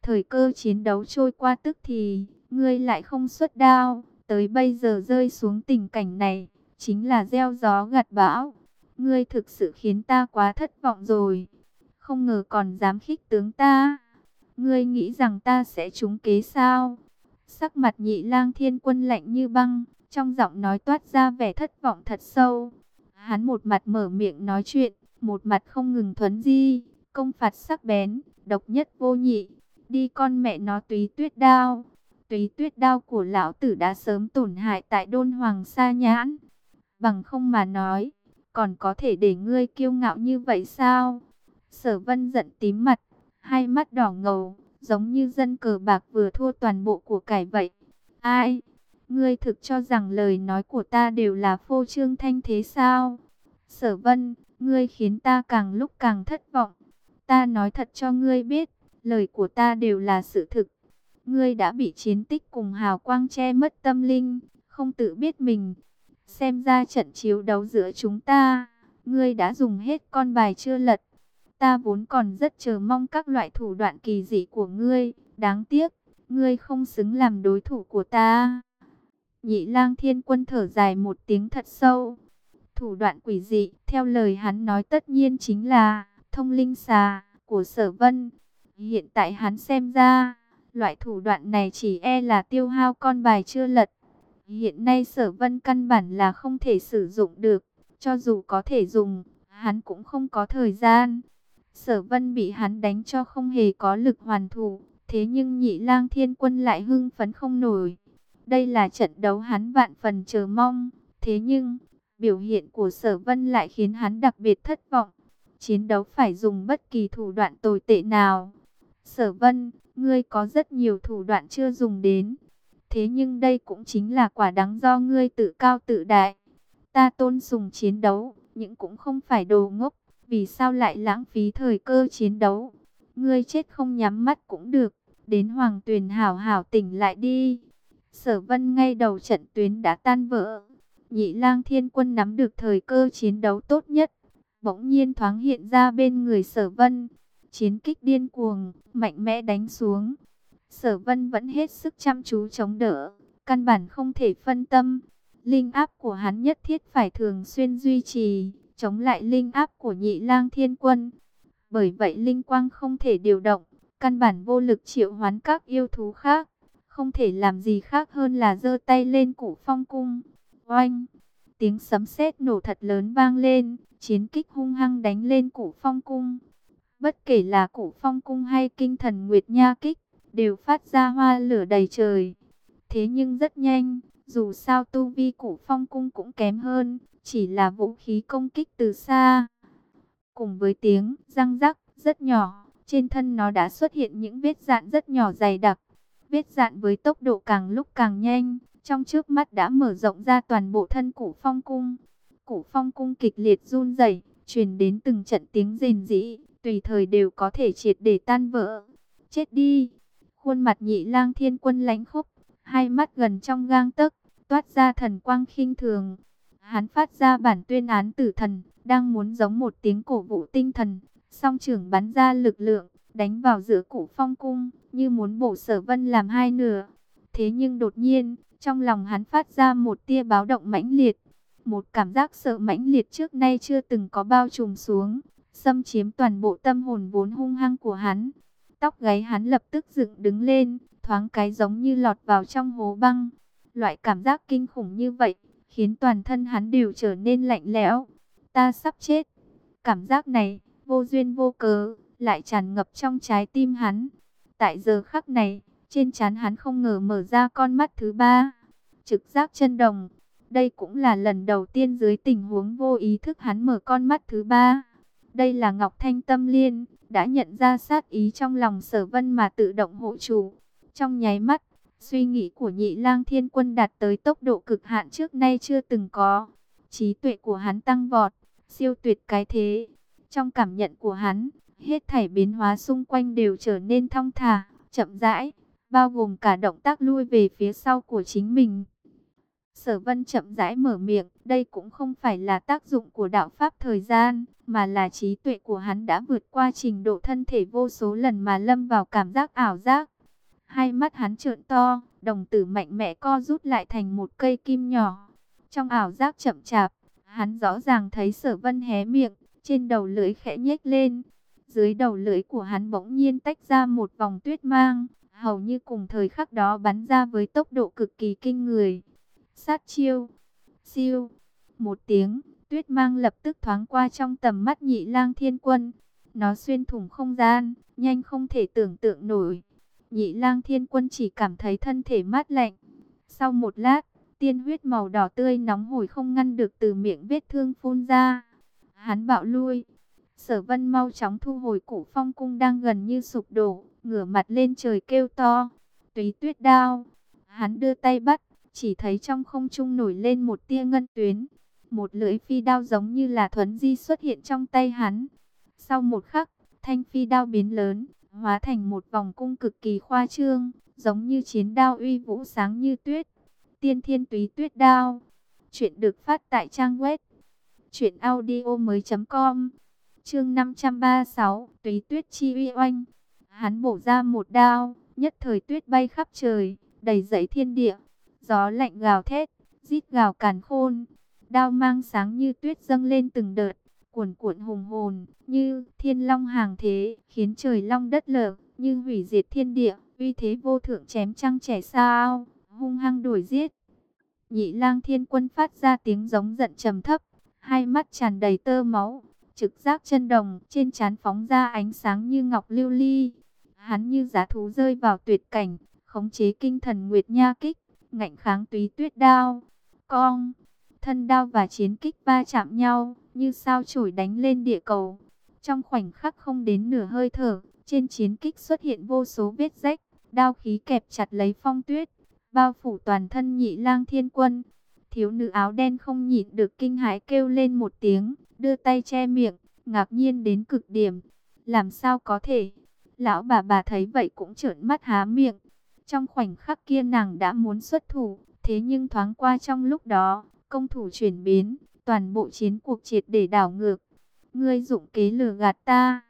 thời cơ chiến đấu trôi qua tức thì, ngươi lại không xuất đao, tới bây giờ rơi xuống tình cảnh này, chính là gieo gió gặt bão. Ngươi thực sự khiến ta quá thất vọng rồi, không ngờ còn dám khích tướng ta. Ngươi nghĩ rằng ta sẽ trúng kế sao? Sắc mặt nhị lang thiên quân lạnh như băng, trong giọng nói toát ra vẻ thất vọng thật sâu. Hắn một mặt mở miệng nói chuyện, một mặt không ngừng thuấn di, công phạt sắc bén, độc nhất vô nhị. Đi con mẹ nó túy tuyết đao. Túy tuyết đao của lão tử đã sớm tổn hại tại đôn hoàng sa nhãn. Bằng không mà nói, còn có thể để ngươi kiêu ngạo như vậy sao? Sở vân giận tím mặt, hai mắt đỏ ngầu, giống như dân cờ bạc vừa thua toàn bộ của cải vậy. Ai? Ngươi thực cho rằng lời nói của ta đều là phô trương thanh thế sao? Sở vân, ngươi khiến ta càng lúc càng thất vọng. Ta nói thật cho ngươi biết, lời của ta đều là sự thực. Ngươi đã bị chiến tích cùng hào quang che mất tâm linh, không tự biết mình. Xem ra trận chiếu đấu giữa chúng ta, ngươi đã dùng hết con bài chưa lật. Ta vốn còn rất chờ mong các loại thủ đoạn kỳ dị của ngươi, đáng tiếc, ngươi không xứng làm đối thủ của ta. Nhị lang thiên quân thở dài một tiếng thật sâu. Thủ đoạn quỷ dị, theo lời hắn nói tất nhiên chính là thông linh xà của sở vân. Hiện tại hắn xem ra, loại thủ đoạn này chỉ e là tiêu hao con bài chưa lật. Hiện nay sở vân căn bản là không thể sử dụng được, cho dù có thể dùng, hắn cũng không có thời gian. Sở vân bị hắn đánh cho không hề có lực hoàn thủ, thế nhưng nhị lang thiên quân lại hưng phấn không nổi. Đây là trận đấu hắn vạn phần chờ mong, thế nhưng, biểu hiện của sở vân lại khiến hắn đặc biệt thất vọng. Chiến đấu phải dùng bất kỳ thủ đoạn tồi tệ nào. Sở vân, ngươi có rất nhiều thủ đoạn chưa dùng đến. Thế nhưng đây cũng chính là quả đắng do ngươi tự cao tự đại. Ta tôn sùng chiến đấu, nhưng cũng không phải đồ ngốc. Vì sao lại lãng phí thời cơ chiến đấu? Ngươi chết không nhắm mắt cũng được. Đến hoàng tuyền hảo hảo tỉnh lại đi. Sở vân ngay đầu trận tuyến đã tan vỡ. Nhị lang thiên quân nắm được thời cơ chiến đấu tốt nhất. Bỗng nhiên thoáng hiện ra bên người sở vân. Chiến kích điên cuồng, mạnh mẽ đánh xuống. Sở vân vẫn hết sức chăm chú chống đỡ. Căn bản không thể phân tâm. Linh áp của hắn nhất thiết phải thường xuyên duy trì. Chống lại linh áp của nhị lang thiên quân. Bởi vậy linh quang không thể điều động. Căn bản vô lực triệu hoán các yêu thú khác không thể làm gì khác hơn là giơ tay lên củ phong cung. Oanh! Tiếng sấm sét nổ thật lớn vang lên, chiến kích hung hăng đánh lên củ phong cung. Bất kể là cụ phong cung hay kinh thần nguyệt nha kích, đều phát ra hoa lửa đầy trời. Thế nhưng rất nhanh, dù sao tu vi cụ phong cung cũng kém hơn, chỉ là vũ khí công kích từ xa. Cùng với tiếng răng rắc rất nhỏ, trên thân nó đã xuất hiện những vết dạn rất nhỏ dày đặc. Vết dạn với tốc độ càng lúc càng nhanh, trong trước mắt đã mở rộng ra toàn bộ thân cụ phong cung. cụ phong cung kịch liệt run rẩy, truyền đến từng trận tiếng rền rĩ, tùy thời đều có thể triệt để tan vỡ. Chết đi! Khuôn mặt nhị lang thiên quân lãnh khúc, hai mắt gần trong gang tấc, toát ra thần quang khinh thường. Hắn phát ra bản tuyên án tử thần, đang muốn giống một tiếng cổ vũ tinh thần, song trưởng bắn ra lực lượng, đánh vào giữa củ phong cung, như muốn bổ sở vân làm hai nửa. Thế nhưng đột nhiên, trong lòng hắn phát ra một tia báo động mãnh liệt. Một cảm giác sợ mãnh liệt trước nay chưa từng có bao trùm xuống, xâm chiếm toàn bộ tâm hồn vốn hung hăng của hắn. Tóc gáy hắn lập tức dựng đứng lên, thoáng cái giống như lọt vào trong hố băng. Loại cảm giác kinh khủng như vậy, khiến toàn thân hắn đều trở nên lạnh lẽo. Ta sắp chết. Cảm giác này, vô duyên vô cớ, lại tràn ngập trong trái tim hắn. Tại giờ khắc này, trên trán hắn không ngờ mở ra con mắt thứ ba. Trực giác chân đồng. Đây cũng là lần đầu tiên dưới tình huống vô ý thức hắn mở con mắt thứ ba. Đây là Ngọc Thanh Tâm Liên, đã nhận ra sát ý trong lòng sở vân mà tự động hộ chủ. Trong nháy mắt, suy nghĩ của nhị lang thiên quân đạt tới tốc độ cực hạn trước nay chưa từng có. Trí tuệ của hắn tăng vọt, siêu tuyệt cái thế. Trong cảm nhận của hắn, hết thảy biến hóa xung quanh đều trở nên thong thả, chậm rãi, bao gồm cả động tác lui về phía sau của chính mình. Sở vân chậm rãi mở miệng, đây cũng không phải là tác dụng của đạo pháp thời gian, mà là trí tuệ của hắn đã vượt qua trình độ thân thể vô số lần mà lâm vào cảm giác ảo giác. Hai mắt hắn trợn to, đồng tử mạnh mẽ co rút lại thành một cây kim nhỏ. Trong ảo giác chậm chạp, hắn rõ ràng thấy sở vân hé miệng, trên đầu lưỡi khẽ nhếch lên. Dưới đầu lưỡi của hắn bỗng nhiên tách ra một vòng tuyết mang, hầu như cùng thời khắc đó bắn ra với tốc độ cực kỳ kinh người. Sát chiêu, siêu, một tiếng, tuyết mang lập tức thoáng qua trong tầm mắt nhị lang thiên quân. Nó xuyên thủng không gian, nhanh không thể tưởng tượng nổi. Nhị lang thiên quân chỉ cảm thấy thân thể mát lạnh. Sau một lát, tiên huyết màu đỏ tươi nóng hổi không ngăn được từ miệng vết thương phun ra. Hắn bạo lui. Sở vân mau chóng thu hồi củ phong cung đang gần như sụp đổ, ngửa mặt lên trời kêu to. Túy tuyết đao. Hắn đưa tay bắt, chỉ thấy trong không trung nổi lên một tia ngân tuyến. Một lưỡi phi đao giống như là thuấn di xuất hiện trong tay hắn. Sau một khắc, thanh phi đao biến lớn, hóa thành một vòng cung cực kỳ khoa trương, giống như chiến đao uy vũ sáng như tuyết. Tiên thiên túy tuyết đao. Chuyện được phát tại trang web Chuyện audio mới com Chương 536 Túy tuyết chi uy oanh Hắn bổ ra một đao Nhất thời tuyết bay khắp trời Đầy dẫy thiên địa Gió lạnh gào thét Rít gào càn khôn. Đao mang sáng như tuyết dâng lên từng đợt Cuồn cuộn hùng hồn Như thiên long hàng thế Khiến trời long đất lở Như hủy diệt thiên địa. Uy thế vô thượng chém trăng trẻ sao Hung hăng đuổi giết. Nhị lang thiên quân phát ra tiếng giống giận trầm thấp hai mắt tràn đầy tơ máu, trực giác chân đồng, trên trán phóng ra ánh sáng như ngọc lưu ly. Hắn như giá thú rơi vào tuyệt cảnh, khống chế kinh thần nguyệt nha kích, ngạnh kháng túy tuyết đao. Cong, thân đao và chiến kích va chạm nhau, như sao chổi đánh lên địa cầu. Trong khoảnh khắc không đến nửa hơi thở, trên chiến kích xuất hiện vô số vết rách, đao khí kẹp chặt lấy phong tuyết, bao phủ toàn thân nhị lang thiên quân. Thiếu nữ áo đen không nhịn được kinh hãi kêu lên một tiếng, đưa tay che miệng, ngạc nhiên đến cực điểm. Làm sao có thể? Lão bà bà thấy vậy cũng trợn mắt há miệng. Trong khoảnh khắc kia nàng đã muốn xuất thủ, thế nhưng thoáng qua trong lúc đó, công thủ chuyển biến, toàn bộ chiến cuộc triệt để đảo ngược. Ngươi dụng kế lừa gạt ta.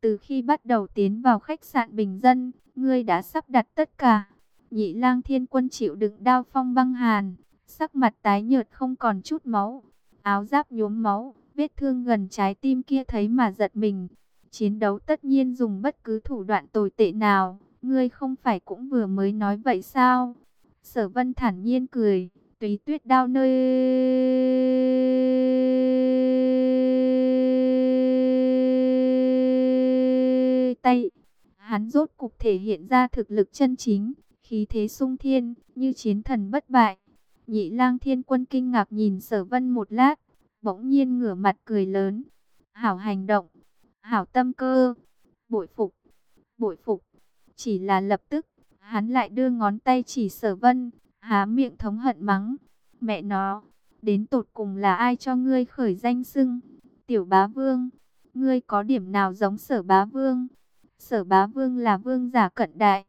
Từ khi bắt đầu tiến vào khách sạn bình dân, ngươi đã sắp đặt tất cả. Nhị lang thiên quân chịu đựng đao phong băng hàn, sắc mặt tái nhợt không còn chút máu, áo giáp nhuốm máu, vết thương gần trái tim kia thấy mà giật mình. Chiến đấu tất nhiên dùng bất cứ thủ đoạn tồi tệ nào, ngươi không phải cũng vừa mới nói vậy sao? Sở vân thản nhiên cười, tùy tuyết đao nơi... tay. Hắn rốt cục thể hiện ra thực lực chân chính, khí thế sung thiên, như chiến thần bất bại. Nhị lang thiên quân kinh ngạc nhìn sở vân một lát, bỗng nhiên ngửa mặt cười lớn. Hảo hành động, hảo tâm cơ, bội phục, bội phục. Chỉ là lập tức, hắn lại đưa ngón tay chỉ sở vân, há miệng thống hận mắng. Mẹ nó, đến tột cùng là ai cho ngươi khởi danh xưng? Tiểu bá vương, ngươi có điểm nào giống sở bá vương? Sở bá vương là vương giả cận đại.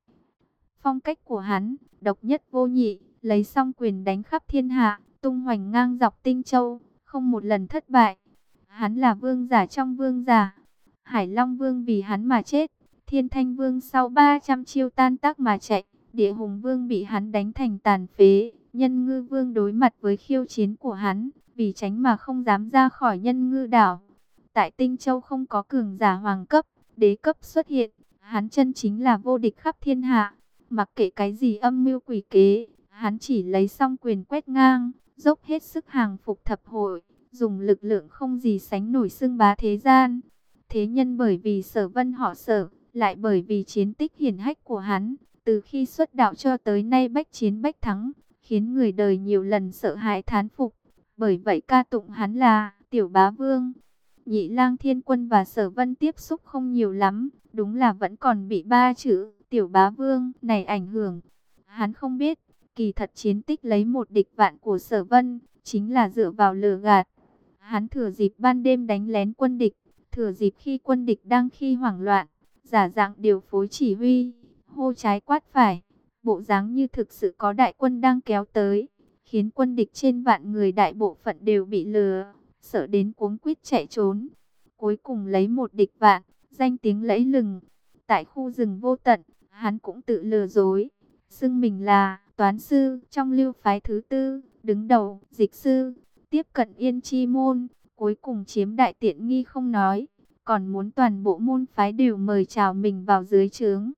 Phong cách của hắn, độc nhất vô nhị lấy xong quyền đánh khắp thiên hạ, tung hoành ngang dọc tinh châu, không một lần thất bại. Hắn là vương giả trong vương giả. Hải Long Vương vì hắn mà chết, Thiên Thanh Vương sau 300 chiêu tan tác mà chạy, Địa Hùng Vương bị hắn đánh thành tàn phế, Nhân Ngư Vương đối mặt với khiêu chiến của hắn, vì tránh mà không dám ra khỏi Nhân Ngư đảo. Tại Tinh Châu không có cường giả hoàng cấp, đế cấp xuất hiện, hắn chân chính là vô địch khắp thiên hạ, mặc kệ cái gì âm mưu quỷ kế, Hắn chỉ lấy xong quyền quét ngang, dốc hết sức hàng phục thập hội, dùng lực lượng không gì sánh nổi xưng bá thế gian. Thế nhân bởi vì sở vân họ sở, lại bởi vì chiến tích hiển hách của hắn, từ khi xuất đạo cho tới nay bách chiến bách thắng, khiến người đời nhiều lần sợ hãi thán phục. Bởi vậy ca tụng hắn là tiểu bá vương. Nhị lang thiên quân và sở vân tiếp xúc không nhiều lắm, đúng là vẫn còn bị ba chữ tiểu bá vương này ảnh hưởng. Hắn không biết, kỳ thật chiến tích lấy một địch vạn của sở vân, chính là dựa vào lừa gạt. Hắn thừa dịp ban đêm đánh lén quân địch, thừa dịp khi quân địch đang khi hoảng loạn, giả dạng điều phối chỉ huy, hô trái quát phải, bộ dáng như thực sự có đại quân đang kéo tới, khiến quân địch trên vạn người đại bộ phận đều bị lừa, sợ đến cuống quýt chạy trốn. Cuối cùng lấy một địch vạn, danh tiếng lẫy lừng, tại khu rừng vô tận, hắn cũng tự lừa dối, xưng mình là toán sư trong lưu phái thứ tư, đứng đầu, dịch sư, tiếp cận yên chi môn, cuối cùng chiếm đại tiện nghi không nói, còn muốn toàn bộ môn phái đều mời chào mình vào dưới trướng.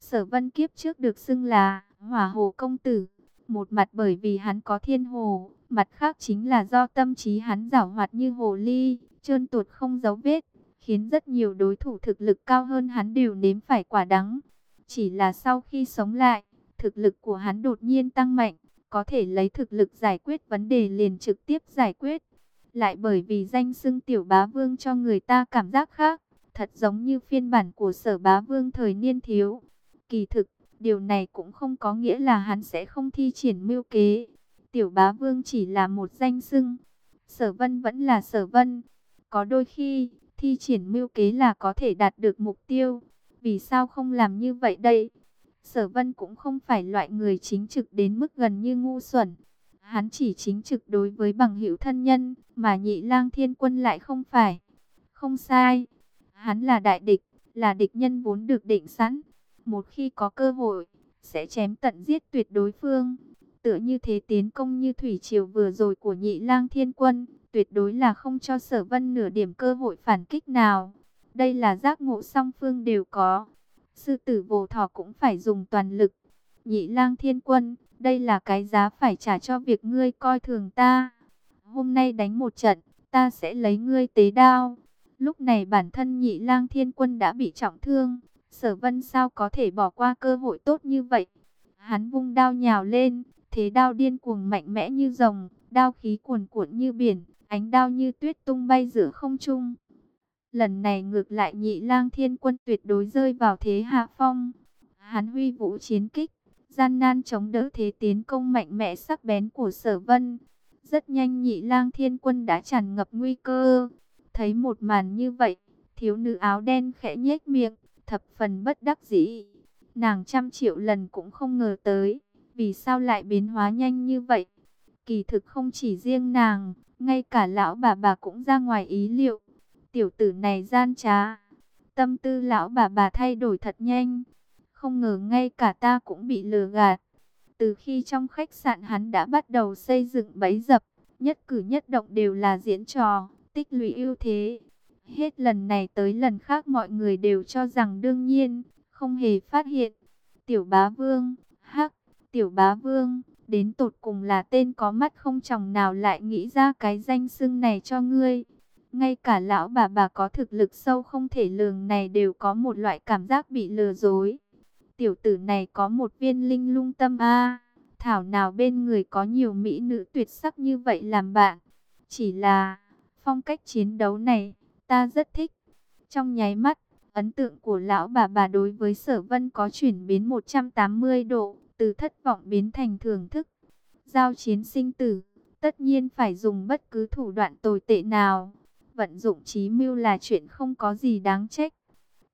Sở vân kiếp trước được xưng là hỏa hồ công tử, một mặt bởi vì hắn có thiên hồ, mặt khác chính là do tâm trí hắn giảo hoạt như hồ ly, trơn tuột không dấu vết, khiến rất nhiều đối thủ thực lực cao hơn hắn đều nếm phải quả đắng. Chỉ là sau khi sống lại, thực lực của hắn đột nhiên tăng mạnh, có thể lấy thực lực giải quyết vấn đề liền trực tiếp giải quyết. Lại bởi vì danh xưng tiểu bá vương cho người ta cảm giác khác, thật giống như phiên bản của sở bá vương thời niên thiếu. Kỳ thực, điều này cũng không có nghĩa là hắn sẽ không thi triển mưu kế. Tiểu bá vương chỉ là một danh xưng, sở vân vẫn là sở vân. Có đôi khi, thi triển mưu kế là có thể đạt được mục tiêu. Vì sao không làm như vậy đây? Sở vân cũng không phải loại người chính trực đến mức gần như ngu xuẩn. Hắn chỉ chính trực đối với bằng hữu thân nhân, mà nhị lang thiên quân lại không phải. Không sai. Hắn là đại địch, là địch nhân vốn được định sẵn. Một khi có cơ hội, sẽ chém tận giết tuyệt đối phương. Tựa như thế tiến công như thủy triều vừa rồi của nhị lang thiên quân, tuyệt đối là không cho sở vân nửa điểm cơ hội phản kích nào. Đây là giác ngộ song phương đều có. Sư tử vồ thỏ cũng phải dùng toàn lực. Nhị lang thiên quân, đây là cái giá phải trả cho việc ngươi coi thường ta. Hôm nay đánh một trận, ta sẽ lấy ngươi tế đao. Lúc này bản thân nhị lang thiên quân đã bị trọng thương. Sở vân sao có thể bỏ qua cơ hội tốt như vậy. Hắn vung đao nhào lên, thế đao điên cuồng mạnh mẽ như rồng, đao khí cuồn cuộn như biển, ánh đao như tuyết tung bay giữa không trung. Lần này ngược lại nhị lang thiên quân tuyệt đối rơi vào thế hạ phong. Hắn huy vũ chiến kích, gian nan chống đỡ thế tiến công mạnh mẽ sắc bén của sở vân. Rất nhanh nhị lang thiên quân đã tràn ngập nguy cơ. Thấy một màn như vậy, thiếu nữ áo đen khẽ nhếch miệng, thập phần bất đắc dĩ. Nàng trăm triệu lần cũng không ngờ tới, vì sao lại biến hóa nhanh như vậy. Kỳ thực không chỉ riêng nàng, ngay cả lão bà bà cũng ra ngoài ý liệu. Tiểu tử này gian trá. Tâm tư lão bà bà thay đổi thật nhanh. Không ngờ ngay cả ta cũng bị lừa gạt. Từ khi trong khách sạn hắn đã bắt đầu xây dựng bẫy dập, nhất cử nhất động đều là diễn trò, tích lũy ưu thế. Hết lần này tới lần khác mọi người đều cho rằng đương nhiên, không hề phát hiện. Tiểu bá vương, hắc, tiểu bá vương, đến tột cùng là tên có mắt không chồng nào lại nghĩ ra cái danh xưng này cho ngươi. Ngay cả lão bà bà có thực lực sâu không thể lường này đều có một loại cảm giác bị lừa dối. Tiểu tử này có một viên linh lung tâm a Thảo nào bên người có nhiều mỹ nữ tuyệt sắc như vậy làm bạn. Chỉ là phong cách chiến đấu này ta rất thích. Trong nháy mắt, ấn tượng của lão bà bà đối với sở vân có chuyển biến 180 độ, từ thất vọng biến thành thưởng thức. Giao chiến sinh tử, tất nhiên phải dùng bất cứ thủ đoạn tồi tệ nào vận dụng trí mưu là chuyện không có gì đáng trách.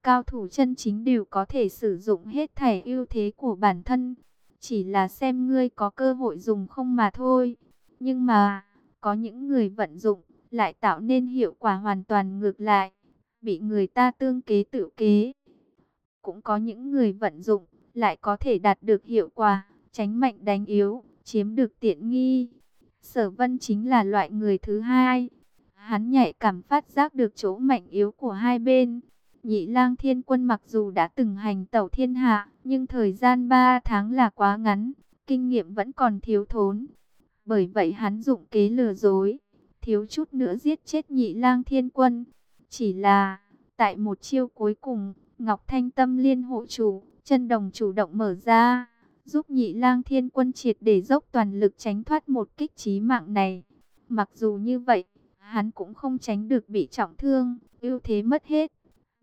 Cao thủ chân chính đều có thể sử dụng hết thẻ ưu thế của bản thân. Chỉ là xem ngươi có cơ hội dùng không mà thôi. Nhưng mà, có những người vận dụng, lại tạo nên hiệu quả hoàn toàn ngược lại. Bị người ta tương kế tự kế. Cũng có những người vận dụng, lại có thể đạt được hiệu quả, tránh mạnh đánh yếu, chiếm được tiện nghi. Sở vân chính là loại người thứ hai. Hắn nhạy cảm phát giác được chỗ mạnh yếu của hai bên. Nhị lang thiên quân mặc dù đã từng hành tẩu thiên hạ, nhưng thời gian 3 tháng là quá ngắn, kinh nghiệm vẫn còn thiếu thốn. Bởi vậy hắn dụng kế lừa dối, thiếu chút nữa giết chết nhị lang thiên quân. Chỉ là, tại một chiêu cuối cùng, Ngọc Thanh Tâm liên hộ chủ, chân đồng chủ động mở ra, giúp nhị lang thiên quân triệt để dốc toàn lực tránh thoát một kích trí mạng này. Mặc dù như vậy, hắn cũng không tránh được bị trọng thương, ưu thế mất hết,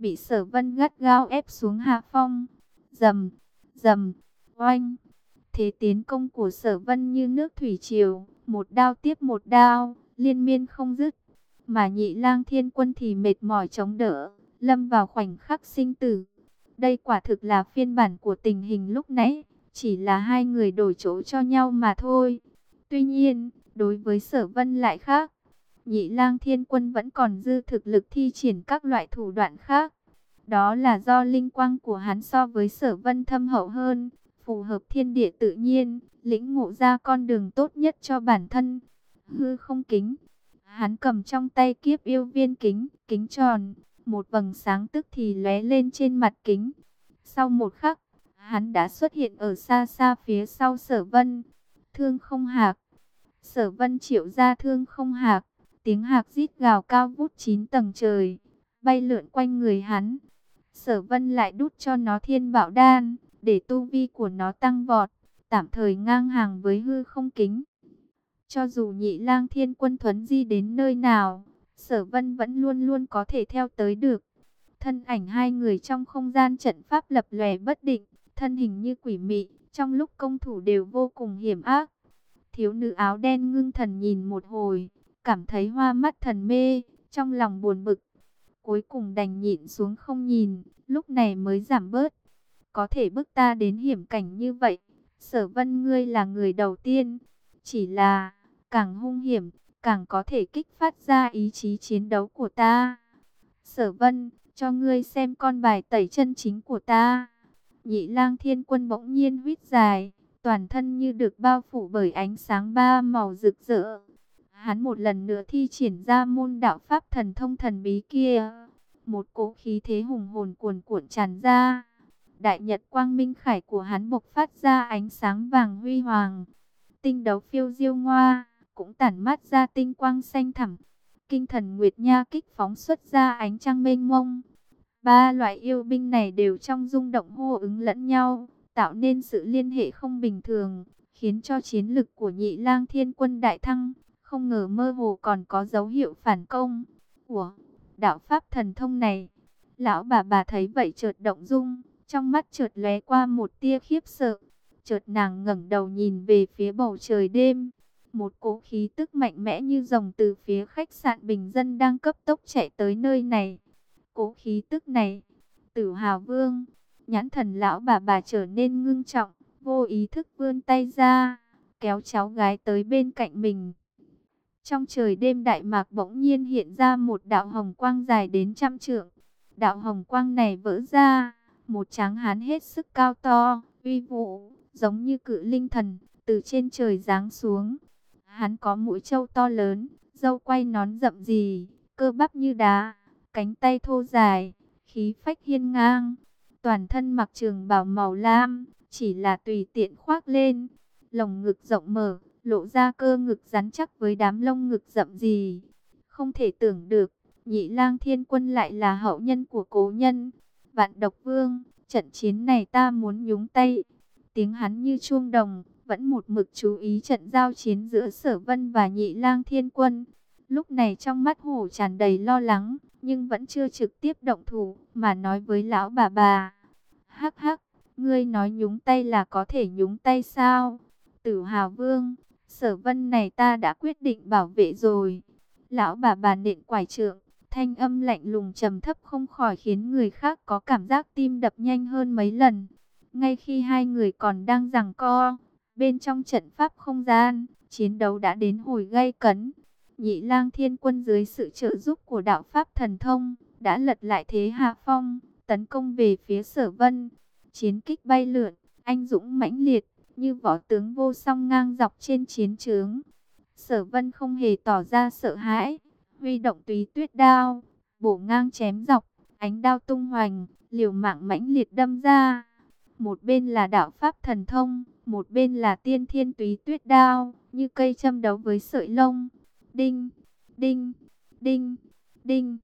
bị sở vân gắt gao ép xuống hạ phong. Dầm, dầm, oanh, thế tiến công của sở vân như nước thủy triều, một đao tiếp một đao, liên miên không dứt. Mà nhị lang thiên quân thì mệt mỏi chống đỡ, lâm vào khoảnh khắc sinh tử. Đây quả thực là phiên bản của tình hình lúc nãy, chỉ là hai người đổi chỗ cho nhau mà thôi. Tuy nhiên, đối với sở vân lại khác. Nhị lang thiên quân vẫn còn dư thực lực thi triển các loại thủ đoạn khác. Đó là do linh quang của hắn so với sở vân thâm hậu hơn, phù hợp thiên địa tự nhiên, lĩnh ngộ ra con đường tốt nhất cho bản thân. Hư không kính, hắn cầm trong tay kiếp yêu viên kính, kính tròn, một vầng sáng tức thì lóe lên trên mặt kính. Sau một khắc, hắn đã xuất hiện ở xa xa phía sau sở vân. Thương không hạc. Sở vân triệu ra thương không hạc. Tiếng hạc rít gào cao vút chín tầng trời. Bay lượn quanh người hắn. Sở vân lại đút cho nó thiên bảo đan. Để tu vi của nó tăng vọt. Tạm thời ngang hàng với hư không kính. Cho dù nhị lang thiên quân thuấn di đến nơi nào. Sở vân vẫn luôn luôn có thể theo tới được. Thân ảnh hai người trong không gian trận pháp lập lòe bất định, thân hình như quỷ mị, trong lúc công thủ đều vô cùng hiểm ác. Thiếu nữ áo đen ngưng thần nhìn một hồi, cảm thấy hoa mắt thần mê, trong lòng buồn bực. Cuối cùng đành nhịn xuống không nhìn, lúc này mới giảm bớt. Có thể bước ta đến hiểm cảnh như vậy, sở vân ngươi là người đầu tiên. Chỉ là, càng hung hiểm, càng có thể kích phát ra ý chí chiến đấu của ta. Sở vân, cho ngươi xem con bài tẩy chân chính của ta. Nhị lang thiên quân bỗng nhiên huyết dài, toàn thân như được bao phủ bởi ánh sáng ba màu rực rỡ. Hắn một lần nữa thi triển ra môn đạo pháp thần thông thần bí kia. Một cỗ khí thế hùng hồn cuồn cuộn tràn ra. Đại nhật quang minh khải của hắn bộc phát ra ánh sáng vàng huy hoàng. Tinh đấu phiêu diêu ngoa, cũng tản mát ra tinh quang xanh thẳm kinh thần Nguyệt Nha kích phóng xuất ra ánh trăng mênh mông. Ba loại yêu binh này đều trong rung động hô ứng lẫn nhau, tạo nên sự liên hệ không bình thường, khiến cho chiến lực của nhị lang thiên quân đại thăng, không ngờ mơ hồ còn có dấu hiệu phản công. Ủa, đạo pháp thần thông này, lão bà bà thấy vậy chợt động dung, trong mắt chợt lóe qua một tia khiếp sợ, chợt nàng ngẩng đầu nhìn về phía bầu trời đêm, một cỗ khí tức mạnh mẽ như rồng từ phía khách sạn bình dân đang cấp tốc chạy tới nơi này. Cỗ khí tức này, tử hào vương, nhãn thần lão bà bà trở nên ngưng trọng, vô ý thức vươn tay ra, kéo cháu gái tới bên cạnh mình. Trong trời đêm đại mạc bỗng nhiên hiện ra một đạo hồng quang dài đến trăm trượng. Đạo hồng quang này vỡ ra, một tráng hán hết sức cao to, uy vũ, giống như cự linh thần, từ trên trời giáng xuống. Hắn có mũi trâu to lớn, dâu quay nón rậm gì, cơ bắp như đá, cánh tay thô dài, khí phách hiên ngang. Toàn thân mặc trường bào màu lam, chỉ là tùy tiện khoác lên. Lồng ngực rộng mở, lộ ra cơ ngực rắn chắc với đám lông ngực rậm gì. Không thể tưởng được, nhị lang thiên quân lại là hậu nhân của cố nhân. Vạn độc vương, trận chiến này ta muốn nhúng tay. Tiếng hắn như chuông đồng, vẫn một mực chú ý trận giao chiến giữa Sở Vân và Nhị Lang Thiên Quân. Lúc này trong mắt hổ tràn đầy lo lắng, nhưng vẫn chưa trực tiếp động thủ, mà nói với lão bà bà. Hắc hắc, ngươi nói nhúng tay là có thể nhúng tay sao? Tử Hào Vương, Sở Vân này ta đã quyết định bảo vệ rồi. Lão bà bà nện quải trượng, thanh âm lạnh lùng trầm thấp không khỏi khiến người khác có cảm giác tim đập nhanh hơn mấy lần. Ngay khi hai người còn đang giằng co, Bên trong trận pháp không gian, chiến đấu đã đến hồi gay cấn. Nhị lang thiên quân dưới sự trợ giúp của đạo pháp thần thông, đã lật lại thế hạ phong, tấn công về phía sở vân. Chiến kích bay lượn, anh dũng mãnh liệt, như võ tướng vô song ngang dọc trên chiến trường. Sở vân không hề tỏ ra sợ hãi, huy động túy tuyết đao, bổ ngang chém dọc, ánh đao tung hoành, liều mạng mãnh liệt đâm ra. Một bên là đạo pháp thần thông, một bên là tiên thiên túy tuyết đao, như cây châm đấu với sợi lông. Đinh, Đinh, đinh, đinh.